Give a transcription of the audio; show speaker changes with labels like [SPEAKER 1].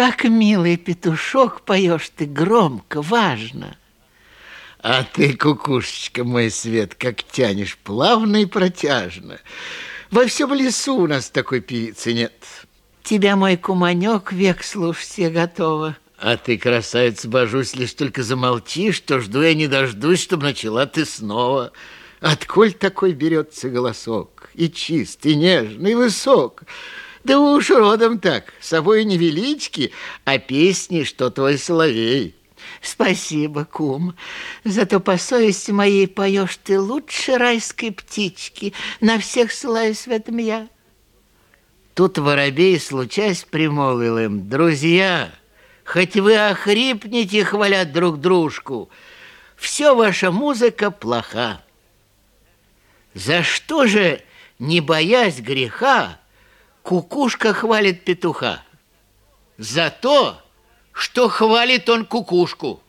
[SPEAKER 1] Как милый петушок поешь ты громко, важно.
[SPEAKER 2] А ты, кукушечка, мой свет, как тянешь плавно и протяжно. Во всем лесу у нас такой певицы нет.
[SPEAKER 1] Тебя, мой куманек, век слушать все готова.
[SPEAKER 2] А ты, красавица, божусь, лишь только замолчишь, что жду я не дождусь, чтобы начала ты снова. Отколь такой берется голосок? И чист, и нежный, и высок. Да уж родом так, собой не велички, а песни, что твой соловей.
[SPEAKER 1] Спасибо, кум. Зато по совести моей поешь ты лучше райской птички. На всех ссылаюсь в этом я.
[SPEAKER 2] Тут воробей, случаясь, примолвил им, «Друзья, хоть вы охрипнете, хвалят друг дружку, все ваша музыка плоха. За что же, не боясь греха, кукушка хвалит петуха? За то, что хвалит он кукушку.